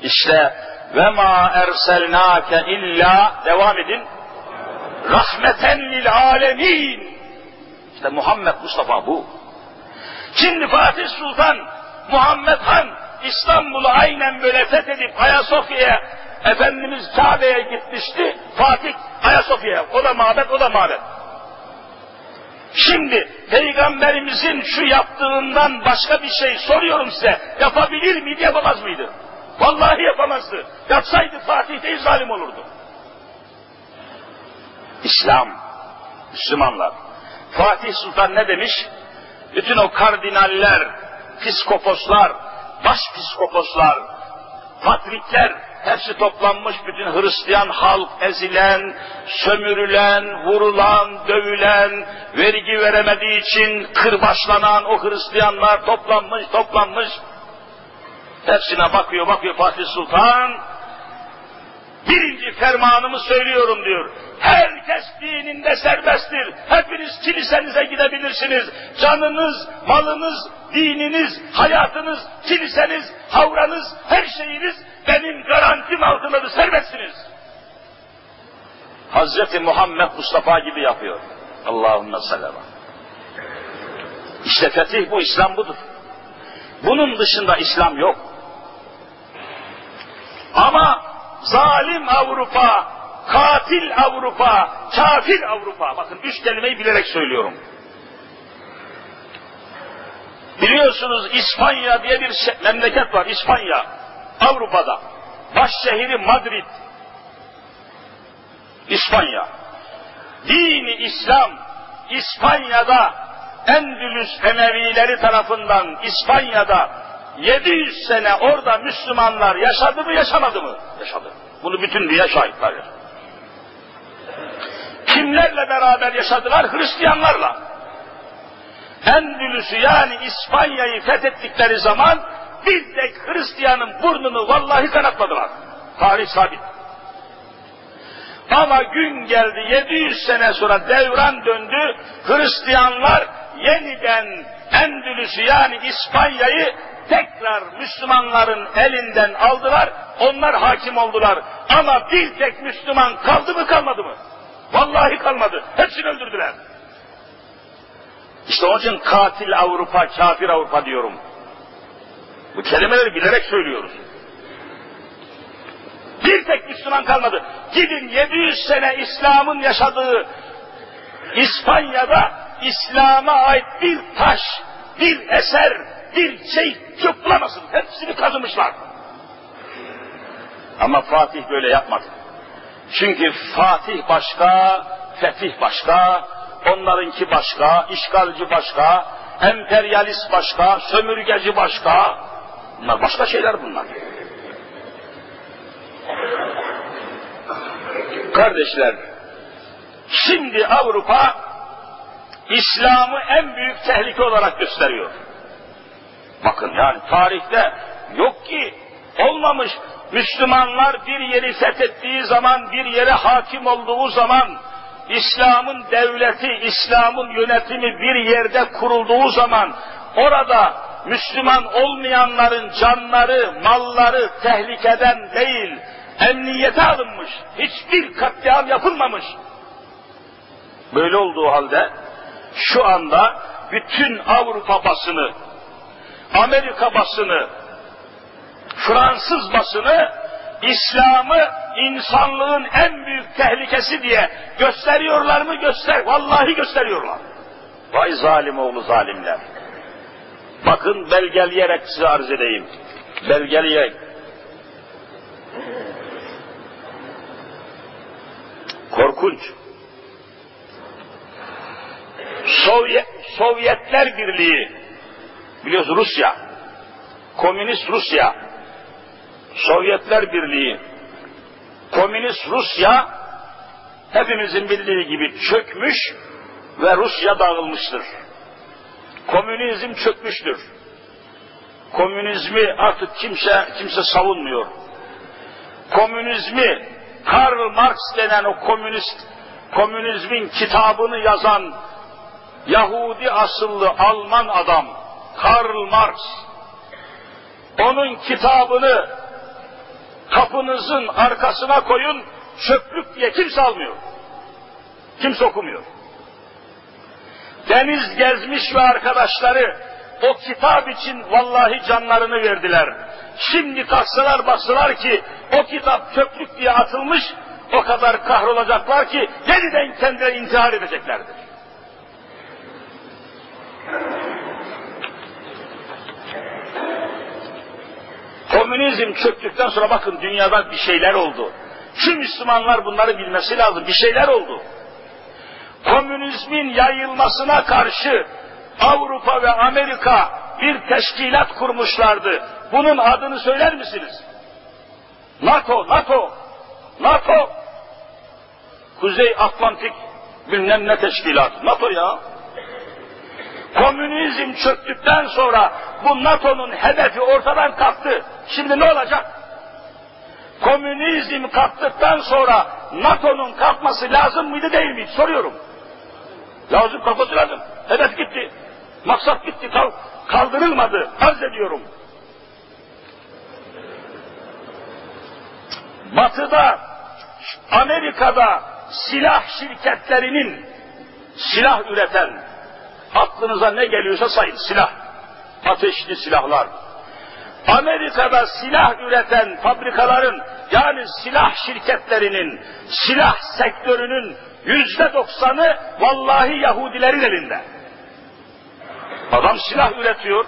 İşte ve ma erselnake illa devam edin. Rahmeten lil alemin. İşte Muhammed Mustafa bu. Şimdi Fatih Sultan Muhammed Han İstanbul'u aynen böyle fethedip Ayasofya'ya Efendimiz Kabe'ye gitmişti. Fatih Ayasofya'ya. O da mabet, o da mabet. Şimdi Peygamberimizin şu yaptığından başka bir şey soruyorum size. Yapabilir miydi, yapamaz mıydı? Vallahi yapamazdı. Yapsaydı Fatih de zalim olurdu. İslam, Müslümanlar. Fatih Sultan ne demiş? Bütün o kardinaller, piskoposlar, baş piskoposlar, patrikler hepsi toplanmış bütün Hristiyan halk ezilen, sömürülen, vurulan, dövülen, vergi veremediği için kırbaçlanan o Hristiyanlar toplanmış, toplanmış. Hepsine bakıyor, bakıyor Fatih Sultan. Birinci fermanımı söylüyorum diyor. Herkes dininde serbesttir. Hepiniz kilisenize gidebilirsiniz. Canınız, malınız, dininiz, hayatınız, kiliseniz, havranız, her şeyiniz benim garantim altındadır. Serbestsiniz. Hazreti Muhammed Mustafa gibi yapıyor. Allahümme sallallahu İşte fetih bu, İslam budur. Bunun dışında İslam yok. Ama zalim Avrupa, katil Avrupa, kafir Avrupa, bakın üç kelimeyi bilerek söylüyorum. Biliyorsunuz İspanya diye bir memleket var, İspanya, Avrupa'da. Baş şehri Madrid, İspanya. Dini İslam, İspanya'da Endülüs Emevileri tarafından İspanya'da 700 sene orada Müslümanlar yaşadı mı yaşamadı mı? Yaşadı. Bunu bütün dünya şahitler. Kimlerle beraber yaşadılar? Hristiyanlarla. Endülüs'ü yani İspanya'yı fethettikleri zaman bir tek Hristiyanın burnunu vallahi kanatmadılar. Tarih sabit. Ama gün geldi 700 sene sonra devran döndü. Hristiyanlar yeniden Endülüs'ü yani İspanya'yı tekrar Müslümanların elinden aldılar. Onlar hakim oldular. Ama bir tek Müslüman kaldı mı kalmadı mı? Vallahi kalmadı. Hepsini öldürdüler. İşte onun için katil Avrupa, kafir Avrupa diyorum. Bu kelimeleri bilerek söylüyoruz. Bir tek Müslüman kalmadı. Gidin 700 sene İslam'ın yaşadığı İspanya'da İslam'a ait bir taş, bir eser, bir şey bulamazsın. Hepsini kazımışlar. Ama Fatih böyle yapmadı. Çünkü Fatih başka, fetih başka, onlarınki başka, işgalci başka, emperyalist başka, sömürgeci başka. Bunlar başka şeyler bunlar. Kardeşler, şimdi Avrupa İslam'ı en büyük tehlike olarak gösteriyor. Bakın yani tarihte yok ki olmamış Müslümanlar bir yeri fethettiği zaman, bir yere hakim olduğu zaman, İslam'ın devleti, İslam'ın yönetimi bir yerde kurulduğu zaman, orada Müslüman olmayanların canları, malları tehlikeden değil, emniyete alınmış, hiçbir katliam yapılmamış. Böyle olduğu halde şu anda bütün Avrupa basını, Amerika basını, Fransız basını İslam'ı insanlığın en büyük tehlikesi diye gösteriyorlar mı? Göster. Vallahi gösteriyorlar. Vay zalim oğlu zalimler. Bakın belgeleyerek size arz edeyim. Belgeleyerek. Korkunç. Sovyet, Sovyetler Birliği, biliyoruz Rusya, Komünist Rusya, Sovyetler Birliği, Komünist Rusya, hepimizin bildiği gibi çökmüş ve Rusya dağılmıştır. Komünizm çökmüştür. Komünizmi artık kimse kimse savunmuyor. Komünizmi Karl Marx denen o komünist komünizmin kitabını yazan Yahudi asıllı Alman adam Karl Marx onun kitabını kapınızın arkasına koyun çöplük diye kimse almıyor. Kimse okumuyor. Deniz gezmiş ve arkadaşları o kitap için vallahi canlarını verdiler. Şimdi kalksalar basılar ki o kitap çöplük diye atılmış o kadar kahrolacaklar ki yeniden kendileri intihar edeceklerdir. Komünizm çöktükten sonra bakın dünyada bir şeyler oldu. Şu Müslümanlar bunları bilmesi lazım. Bir şeyler oldu. Komünizmin yayılmasına karşı Avrupa ve Amerika bir teşkilat kurmuşlardı. Bunun adını söyler misiniz? NATO, NATO, NATO. Kuzey Atlantik bilmem ne teşkilatı. NATO ya. Komünizm çöktükten sonra bu NATO'nun hedefi ortadan kalktı. Şimdi ne olacak? Komünizm kalktıktan sonra NATO'nun kalkması lazım mıydı değil miydi? Soruyorum. Lazım kalkması lazım. Hedef gitti. Maksat gitti. Kal kaldırılmadı. Arz ediyorum. Batı'da, Amerika'da silah şirketlerinin silah üreten, aklınıza ne geliyorsa sayın silah, ateşli silahlar. Amerika'da silah üreten fabrikaların yani silah şirketlerinin, silah sektörünün yüzde doksanı vallahi Yahudilerin elinde. Adam silah üretiyor.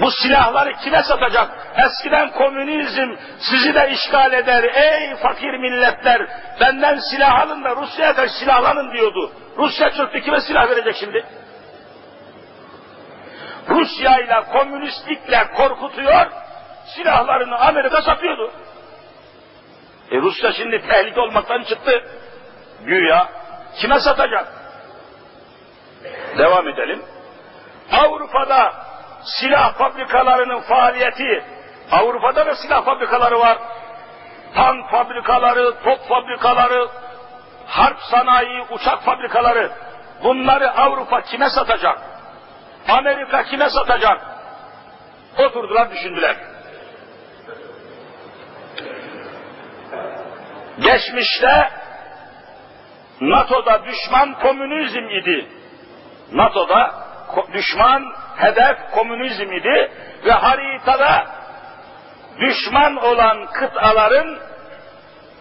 Bu silahları kime satacak? Eskiden komünizm sizi de işgal eder. Ey fakir milletler benden silah alın da Rusya'ya karşı silahlanın diyordu. Rusya çöktü kime silah verecek şimdi? Rusya ile komünistlikle korkutuyor, silahlarını Amerika satıyordu. E Rusya şimdi tehlike olmaktan çıktı. Güya kime satacak? Devam edelim. Avrupa'da silah fabrikalarının faaliyeti, Avrupa'da da silah fabrikaları var. Tank fabrikaları, top fabrikaları, harp sanayi, uçak fabrikaları. Bunları Avrupa kime satacak? Amerika kime satacak? Oturdular düşündüler. Geçmişte NATO'da düşman komünizm idi. NATO'da düşman hedef komünizm idi ve haritada düşman olan kıtaların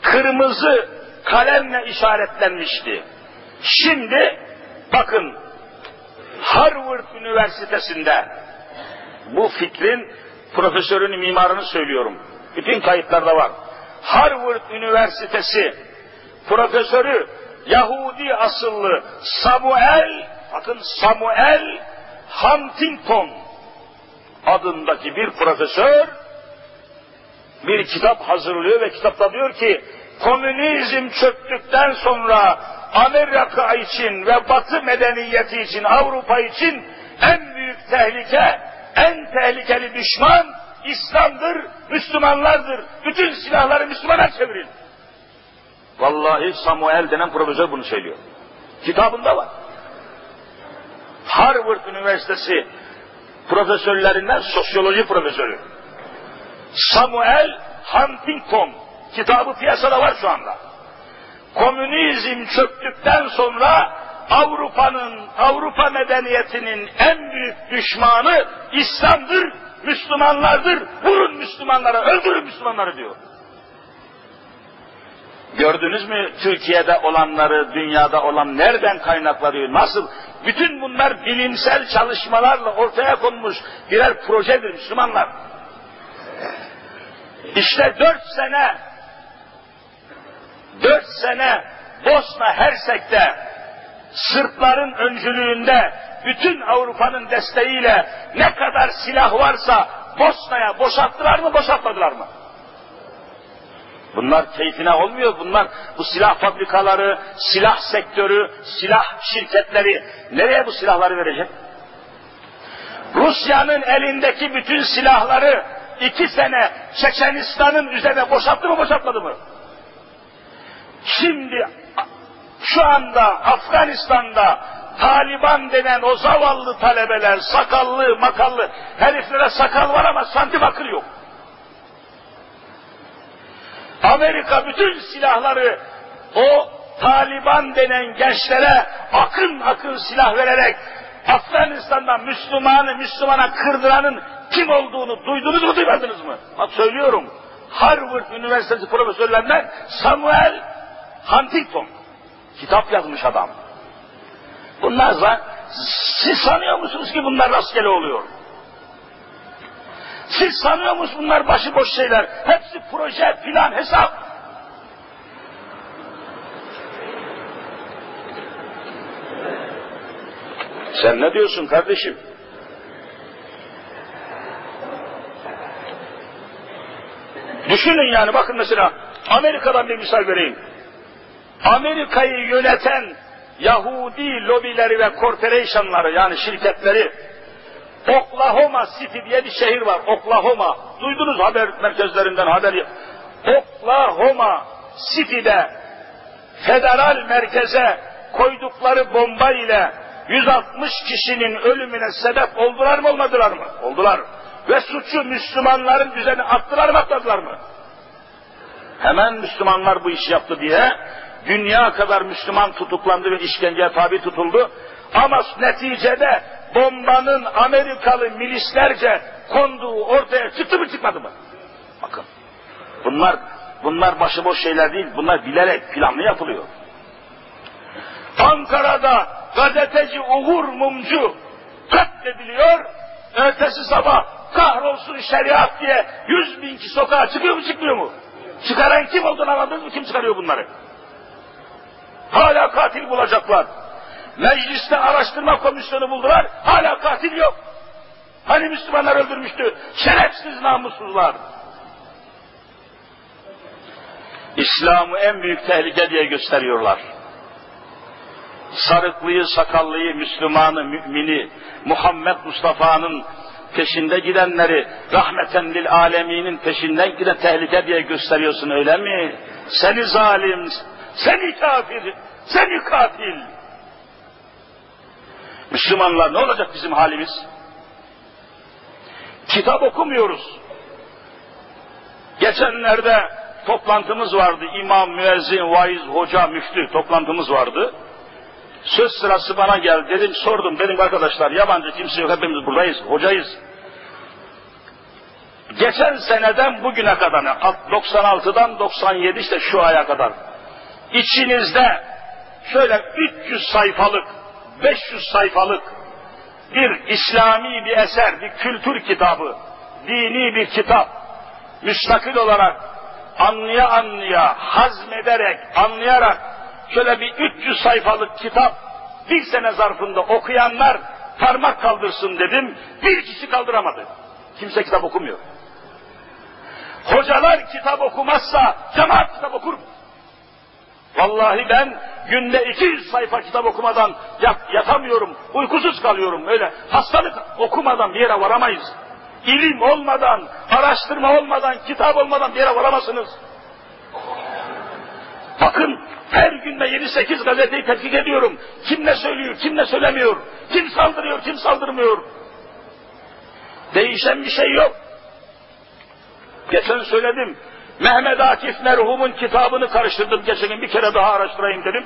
kırmızı kalemle işaretlenmişti. Şimdi bakın Harvard Üniversitesi'nde bu fikrin profesörünü, mimarını söylüyorum. Bütün kayıtlarda var. Harvard Üniversitesi profesörü Yahudi asıllı Samuel, bakın Samuel Huntington adındaki bir profesör bir kitap hazırlıyor ve kitapta diyor ki komünizm çöktükten sonra Amerika için ve Batı medeniyeti için, Avrupa için en büyük tehlike, en tehlikeli düşman İslam'dır, Müslümanlardır. Bütün silahları Müslümana çevirin. Vallahi Samuel denen profesör bunu söylüyor. Kitabında var. Harvard Üniversitesi profesörlerinden sosyoloji profesörü. Samuel Huntington kitabı piyasada var şu anda. Komünizm çöktükten sonra Avrupa'nın, Avrupa medeniyetinin en büyük düşmanı İslam'dır, Müslümanlardır. Vurun Müslümanlara, öldürün Müslümanları diyor. Gördünüz mü Türkiye'de olanları, dünyada olan nereden kaynaklanıyor, nasıl? Bütün bunlar bilimsel çalışmalarla ortaya konmuş birer projedir Müslümanlar. İşte dört sene, dört sene Bosna Hersek'te Sırpların öncülüğünde bütün Avrupa'nın desteğiyle ne kadar silah varsa Bosna'ya boşalttılar mı boşaltmadılar mı? Bunlar keyfine olmuyor. Bunlar bu silah fabrikaları, silah sektörü, silah şirketleri nereye bu silahları verecek? Rusya'nın elindeki bütün silahları iki sene Çeçenistan'ın üzerine boşalttı mı boşaltmadı mı? Şimdi şu anda Afganistan'da Taliban denen o zavallı talebeler, sakallı, makallı, heriflere sakal var ama santim akıl yok. Amerika bütün silahları o Taliban denen gençlere akın akın silah vererek Afganistan'dan Müslümanı Müslümana kırdıranın kim olduğunu duydunuz mu duymadınız mı? Bak söylüyorum. Harvard Üniversitesi profesörlerinden Samuel Huntington. Kitap yazmış adam. Bunlar siz sanıyor musunuz ki bunlar rastgele oluyor? Siz sanıyor musunuz bunlar başıboş şeyler? Hepsi proje, plan, hesap. Sen ne diyorsun kardeşim? Düşünün yani bakın mesela Amerika'dan bir misal vereyim. Amerika'yı yöneten Yahudi lobileri ve corporationları yani şirketleri Oklahoma City diye bir şehir var. Oklahoma. Duydunuz haber merkezlerinden haberi. Oklahoma City'de federal merkeze koydukları bomba ile 160 kişinin ölümüne sebep oldular mı olmadılar mı? Oldular. Ve suçu Müslümanların üzerine attılar mı atmadılar mı? Hemen Müslümanlar bu işi yaptı diye dünya kadar Müslüman tutuklandı ve işkenceye tabi tutuldu. Ama neticede bombanın Amerikalı milislerce konduğu ortaya çıktı mı çıkmadı mı? Bakın. Bunlar bunlar başıboş şeyler değil. Bunlar bilerek planlı yapılıyor. Ankara'da gazeteci Uğur Mumcu katlediliyor. Ertesi sabah kahrolsun şeriat diye yüz bin kişi sokağa çıkıyor mu çıkmıyor mu? Çıkaran kim olduğunu anladınız mı? Kim çıkarıyor bunları? Hala katil bulacaklar. Mecliste araştırma komisyonu buldular. Hala katil yok. Hani Müslümanlar öldürmüştü? Şerefsiz namussuzlar. İslam'ı en büyük tehlike diye gösteriyorlar. Sarıklıyı, sakallıyı, Müslümanı, mümini, Muhammed Mustafa'nın peşinde gidenleri, rahmeten lil aleminin peşinden giden tehlike diye gösteriyorsun öyle mi? Seni zalim, seni kafir, seni katil. Müslümanlar ne olacak bizim halimiz? Kitap okumuyoruz. Geçenlerde toplantımız vardı. İmam, müezzin, vaiz, hoca, müftü toplantımız vardı. Söz sırası bana geldi. Dedim sordum. Benim arkadaşlar yabancı kimse yok. Hepimiz buradayız. Hocayız. Geçen seneden bugüne kadar 96'dan 97 işte şu aya kadar içinizde şöyle 300 sayfalık 500 sayfalık bir İslami bir eser, bir kültür kitabı, dini bir kitap, müstakil olarak anlaya anlaya, hazmederek, anlayarak şöyle bir 300 sayfalık kitap bir sene zarfında okuyanlar parmak kaldırsın dedim. Bir kişi kaldıramadı. Kimse kitap okumuyor. Hocalar kitap okumazsa cemaat kitap okur mu? Vallahi ben günde 200 sayfa kitap okumadan yat, yatamıyorum, uykusuz kalıyorum. Öyle hastalık okumadan bir yere varamayız. İlim olmadan, araştırma olmadan, kitap olmadan bir yere varamazsınız. Bakın her gün ben 7-8 gazeteyi tetkik ediyorum. Kim ne söylüyor, kim ne söylemiyor, kim saldırıyor, kim saldırmıyor. Değişen bir şey yok. Geçen söyledim. Mehmet Akif merhumun kitabını karıştırdım geçen gün bir kere daha araştırayım dedim.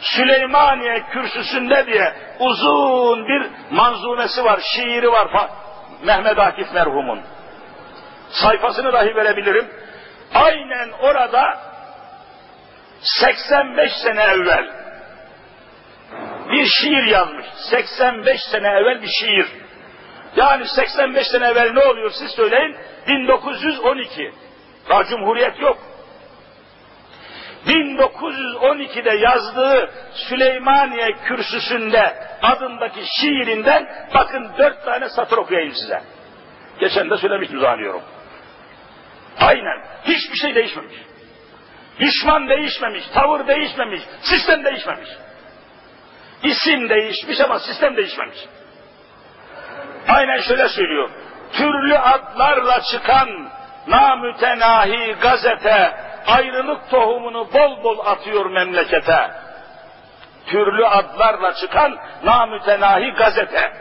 Süleymaniye kürsüsünde diye uzun bir manzumesi var, şiiri var Mehmet Akif merhumun. Sayfasını dahi verebilirim. Aynen orada 85 sene evvel bir şiir yazmış. 85 sene evvel bir şiir. Yani 85 sene evvel ne oluyor siz söyleyin? 1912. Daha cumhuriyet yok. 1912'de yazdığı Süleymaniye kürsüsünde adındaki şiirinden bakın dört tane satır okuyayım size. Geçen de söylemiştim zannediyorum. Aynen. Hiçbir şey değişmemiş. Düşman değişmemiş, tavır değişmemiş, sistem değişmemiş. İsim değişmiş ama sistem değişmemiş. Aynen şöyle söylüyor. Türlü adlarla çıkan namütenahi gazete ayrılık tohumunu bol bol atıyor memlekete. Türlü adlarla çıkan namütenahi gazete.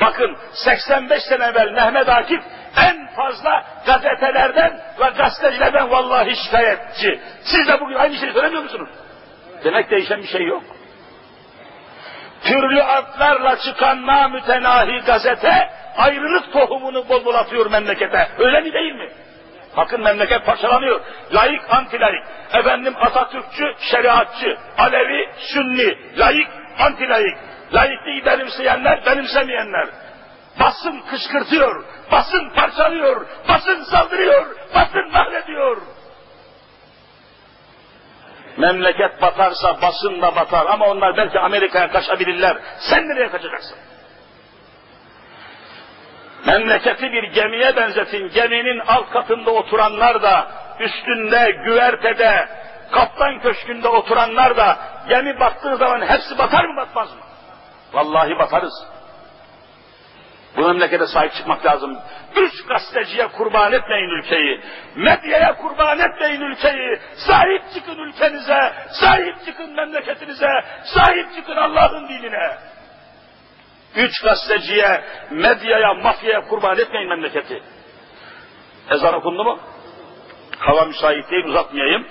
Bakın 85 sene evvel Mehmet Akif en fazla gazetelerden ve gazetecilerden vallahi şikayetçi. Siz de bugün aynı şeyi söylemiyor musunuz? Demek değişen bir şey yok. Türlü adlarla çıkan namütenahi gazete ayrılık tohumunu bol bol atıyor memlekete. Öyle mi değil mi? Bakın memleket parçalanıyor. Layık, antilayık. Efendim Atatürkçü, şeriatçı. Alevi, Sünni. Layık, antilayık. Layıklığı benimseyenler, benimsemeyenler. Basın kışkırtıyor, basın parçalıyor, basın saldırıyor, basın mahrediyor. Memleket batarsa basın da batar ama onlar belki Amerika'ya kaçabilirler. Sen nereye kaçacaksın? Memleketi bir gemiye benzetin. Geminin alt katında oturanlar da, üstünde, güvertede, kaptan köşkünde oturanlar da gemi battığı zaman hepsi batar mı batmaz mı? Vallahi batarız. Bu memlekete sahip çıkmak lazım. Üç gazeteciye kurban etmeyin ülkeyi. Medyaya kurban etmeyin ülkeyi. Sahip çıkın ülkenize, sahip çıkın memleketinize, sahip çıkın Allah'ın dinine. Üç gazeteciye, medyaya, mafyaya kurban etmeyin memleketi. Ezan okundu mu? Hava müsait değil, uzatmayayım.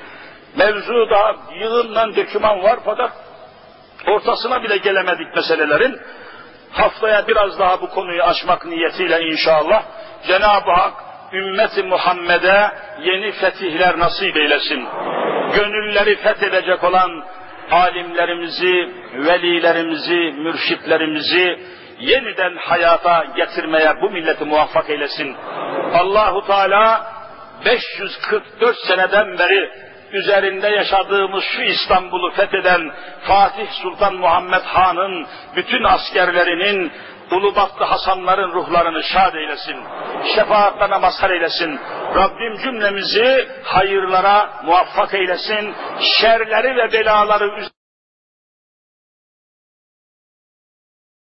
Mevzu da yığından döküman var fakat ortasına bile gelemedik meselelerin. Haftaya biraz daha bu konuyu açmak niyetiyle inşallah Cenab-ı Hak ümmeti Muhammed'e yeni fetihler nasip eylesin. Gönülleri fethedecek olan alimlerimizi, velilerimizi, mürşitlerimizi yeniden hayata getirmeye bu milleti muvaffak eylesin. Allahu Teala 544 seneden beri üzerinde yaşadığımız şu İstanbul'u fetheden Fatih Sultan Muhammed Han'ın bütün askerlerinin Ulubatlı Hasanların ruhlarını şad eylesin. Şefaatlerine mazhar eylesin. Rabbim cümlemizi hayırlara muvaffak eylesin. Şerleri ve belaları